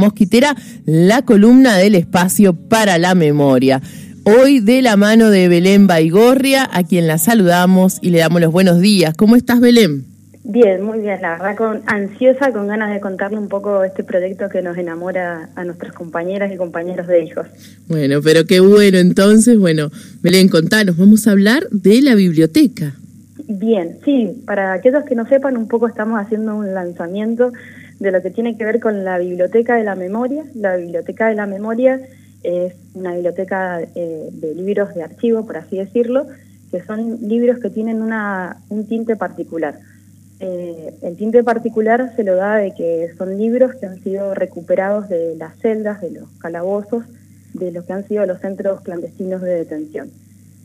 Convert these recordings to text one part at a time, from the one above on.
Mosquitera, la columna del espacio para la memoria. Hoy de la mano de Belén Baigorria, a quien la saludamos y le damos los buenos días. ¿Cómo estás, Belén? Bien, muy bien, la verdad con ansiosa, con ganas de contarle un poco este proyecto que nos enamora a nuestras compañeras y compañeros de hijos. Bueno, pero qué bueno, entonces, bueno, Belén, contanos, vamos a hablar de la biblioteca. Bien, sí, para aquellos que no sepan, un poco estamos haciendo un lanzamiento de lo que tiene que ver con la Biblioteca de la Memoria. La Biblioteca de la Memoria es una biblioteca eh, de libros de archivo, por así decirlo, que son libros que tienen una, un tinte particular. Eh, el tinte particular se lo da de que son libros que han sido recuperados de las celdas, de los calabozos, de lo que han sido los centros clandestinos de detención.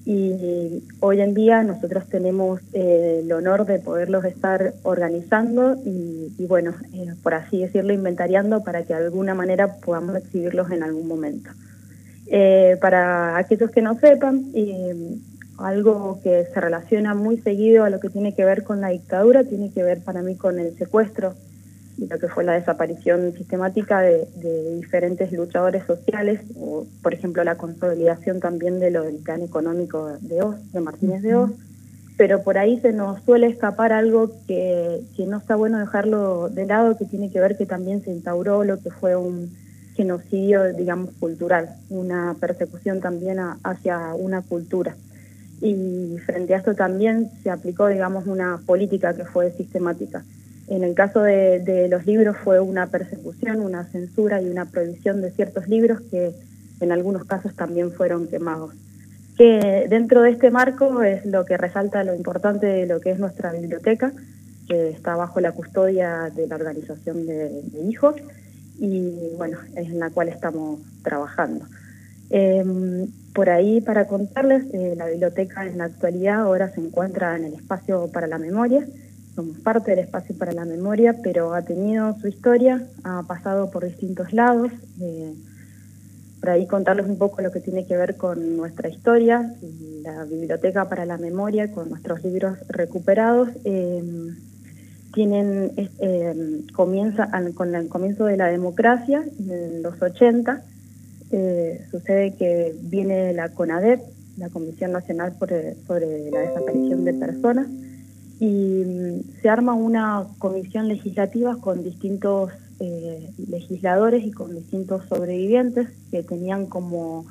Y hoy en día nosotros tenemos eh, el honor de poderlos estar organizando y, bueno, eh, por así decirlo, inventariando para que de alguna manera podamos exhibirlos en algún momento. para aquellos que no sepan, algo que se relaciona muy seguido a lo que tiene que ver con la dictadura, tiene que ver para mí con el secuestro y lo que fue la desaparición sistemática de, diferentes luchadores sociales, o por ejemplo la consolidación también de lo del plan económico de Oz, de Martínez de Oz, pero por ahí se nos suele escapar algo que, que no está bueno dejarlo de lado, que tiene que ver que también se instauró lo que fue un genocidio, digamos, cultural, una persecución también hacia una cultura y frente a esto también se aplicó, digamos, una política que fue sistemática. En el caso de, los libros fue una persecución, una censura y una prohibición de ciertos libros que en algunos casos también fueron quemados. Que dentro de este marco es lo que resalta lo importante de lo que es nuestra biblioteca, que está bajo la custodia de la organización de, hijos y bueno, es en la cual estamos trabajando. Eh, por ahí, para contarles, eh, la biblioteca en la actualidad ahora se encuentra en el espacio para la memoria. Somos parte del espacio para la memoria, pero ha tenido su historia, ha pasado por distintos lados. Eh, por ahí contarles un poco lo que tiene que ver con nuestra historia, la biblioteca para la memoria, con nuestros libros recuperados. Em, tienen em, comienza con el comienzo de la democracia en los 80 eh, sucede que viene la CONADEP, la Comisión Nacional sobre la Desaparición de Personas, y mm, se arma una comisión legislativa con distintos eh, legisladores y con distintos sobrevivientes que tenían como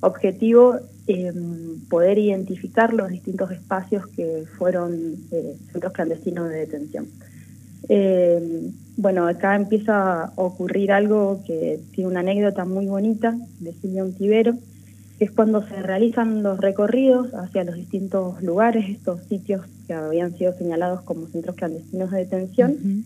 objetivo em, poder identificar los distintos espacios que fueron eh, centros clandestinos de detención. Eh, bueno, acá empieza a ocurrir algo que tiene una anécdota muy bonita de Silvio Ontivero, es cuando se realizan los recorridos hacia los distintos lugares, estos sitios que habían sido señalados como centros clandestinos de detención.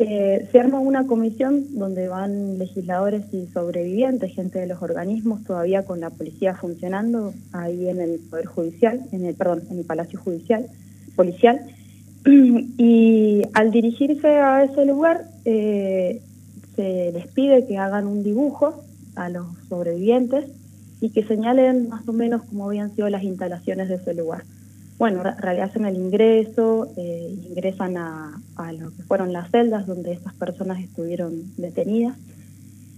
Eh, se arma una comisión donde van legisladores y sobrevivientes, gente de los organismos, todavía con la policía funcionando ahí en el Poder Judicial, en el, perdón, en el Palacio Judicial, Policial. Y al dirigirse a ese lugar, eh, se les pide que hagan un dibujo a los sobrevivientes y que señalen más o menos cómo habían sido las instalaciones de ese lugar. Bueno, realizan el ingreso, eh, ingresan a, a, lo que fueron las celdas donde estas personas estuvieron detenidas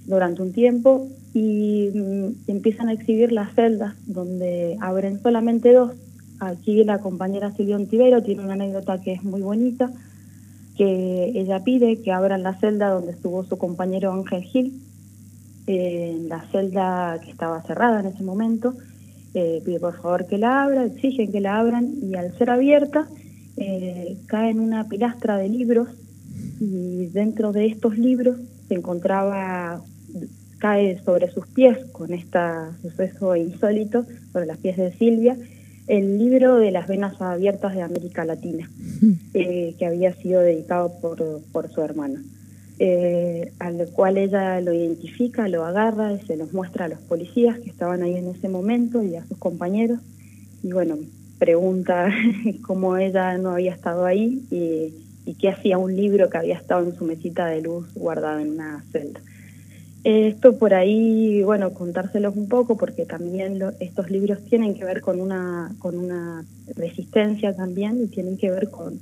durante un tiempo y mm, empiezan a exhibir las celdas donde abren solamente dos Aquí la compañera Silvia Ontivero tiene una anécdota que es muy bonita, que ella pide que abran la celda donde estuvo su compañero Ángel Gil, en la celda que estaba cerrada en ese momento, eh, pide por favor que la abra, exigen que la abran y al ser abierta eh, cae en una pilastra de libros y dentro de estos libros se encontraba, cae sobre sus pies con este suceso insólito, sobre las pies de Silvia, el libro de las venas abiertas de América Latina, eh, que había sido dedicado por, por su hermano, eh, al cual ella lo identifica, lo agarra y se los muestra a los policías que estaban ahí en ese momento y a sus compañeros. Y bueno, pregunta cómo ella no había estado ahí y, qué hacía un libro que había estado en su mesita de luz guardado en una celda. Esto por ahí, bueno, contárselos un poco porque también estos libros tienen que ver con una, con una resistencia también y tienen que ver con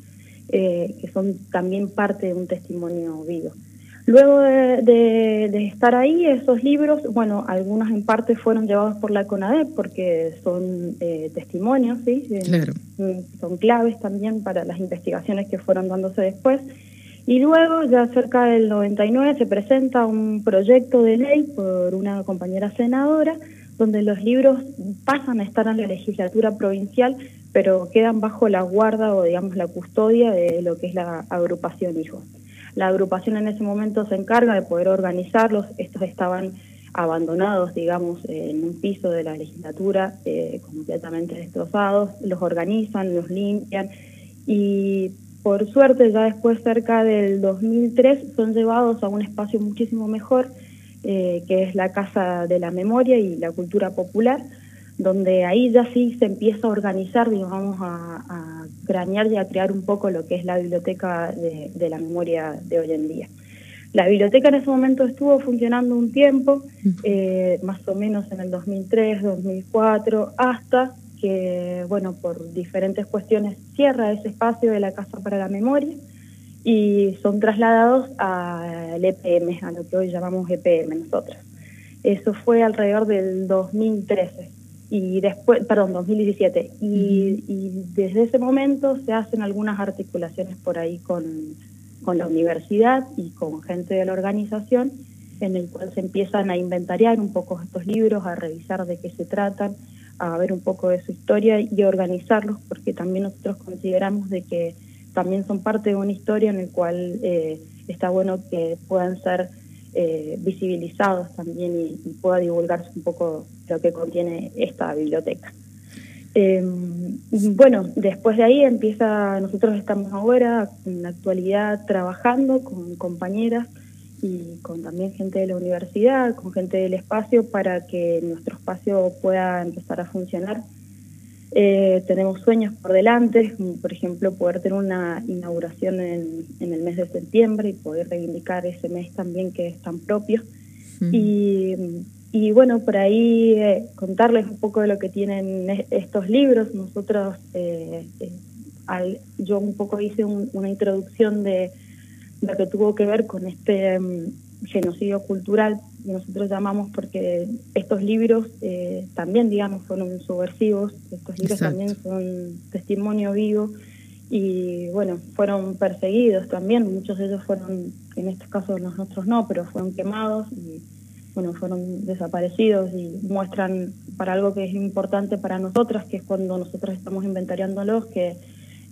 eh, que son también parte de un testimonio vivo. Luego de, estar ahí, esos libros, bueno, algunos en parte fueron llevados por la CONADEP porque son eh, testimonios, ¿sí? Claro. Mm, son claves también para las investigaciones que fueron dándose después. Y luego, ya cerca del 99, se presenta un proyecto de ley por una compañera senadora donde los libros pasan a estar en la legislatura provincial, pero quedan bajo la guarda o, digamos, la custodia de lo que es la agrupación Hijos. La agrupación en ese momento se encarga de poder organizarlos. Estos estaban abandonados, digamos, en un piso de la legislatura, eh, completamente destrozados. Los organizan, los limpian y por suerte ya después cerca del 2003 son llevados a un espacio muchísimo mejor, eh, que es la Casa de la Memoria y la Cultura Popular, donde ahí ya sí se empieza a organizar, digamos, a, a cranear y a crear un poco lo que es la biblioteca de, la memoria de hoy en día. La biblioteca en ese momento estuvo funcionando un tiempo, eh, más o menos en el 2003, 2004, hasta que, bueno, por diferentes cuestiones cierra ese espacio de la Casa para la Memoria y son trasladados al EPM, a lo que hoy llamamos EPM nosotros. Eso fue alrededor del 2013 y después, perdón, 2017. Y, y, desde ese momento se hacen algunas articulaciones por ahí con, con la universidad y con gente de la organización, en el cual se empiezan a inventariar un poco estos libros, a revisar de qué se tratan, a ver un poco de su historia y organizarlos, porque también nosotros consideramos de que también son parte de una historia en el cual eh, está bueno que puedan ser eh, visibilizados también y, pueda divulgarse un poco lo que contiene esta biblioteca. Em, bueno, después de ahí empieza, nosotros estamos ahora en la actualidad trabajando con compañeras y con también gente de la universidad, con gente del espacio para que nuestro espacio pueda empezar a funcionar eh, tenemos sueños por delante, por ejemplo, poder tener una inauguración en, el mes de septiembre y poder reivindicar ese mes también que es tan propio. Y, bueno, por ahí eh, contarles un poco de lo que tienen estos libros. Nosotros, eh, yo un poco hice una introducción de lo que tuvo que ver con este mm, genocidio cultural nosotros llamamos porque estos libros eh, también, digamos, fueron subversivos, estos libros también son testimonio vivo. Y bueno, fueron perseguidos también, muchos de ellos fueron, en estos casos nosotros no, pero fueron quemados y bueno, fueron desaparecidos y muestran para algo que es importante para nosotras, que es cuando nosotros estamos inventariándolos, que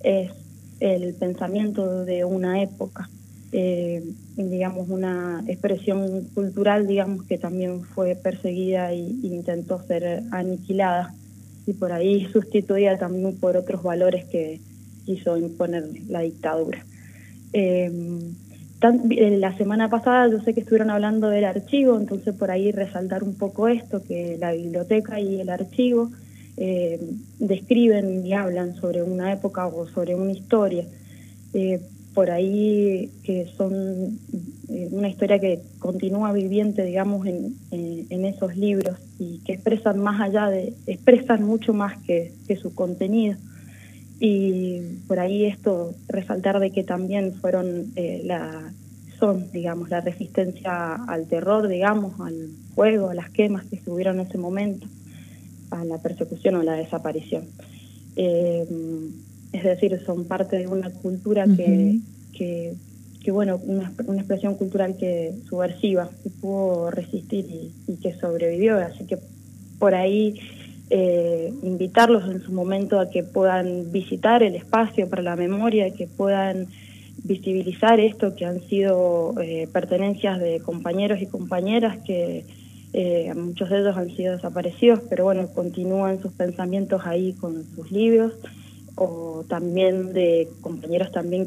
es el pensamiento de una época eh, digamos, una expresión cultural, digamos, que también fue perseguida e intentó ser aniquilada y por ahí sustituida también por otros valores que quiso imponer la dictadura. Eh, la semana pasada yo sé que estuvieron hablando del archivo, entonces por ahí resaltar un poco esto, que la biblioteca y el archivo eh, describen y hablan sobre una época o sobre una historia. Eh, por ahí que son eh, una historia que continúa viviente, digamos, en, en, esos libros y que expresan más allá de, expresan mucho más que, que, su contenido. Y por ahí esto, resaltar de que también fueron eh, la, son, digamos, la resistencia al terror, digamos, al fuego, a las quemas que se hubieron en ese momento, a la persecución o la desaparición. Eh, es decir, son parte de una cultura que, que, que, bueno, una, una, expresión cultural que subversiva, que pudo resistir y, que sobrevivió, así que por ahí eh, invitarlos en su momento a que puedan visitar el espacio para la memoria, que puedan visibilizar esto, que han sido eh, pertenencias de compañeros y compañeras que eh, muchos de ellos han sido desaparecidos, pero bueno, continúan sus pensamientos ahí con sus libros o también de compañeros también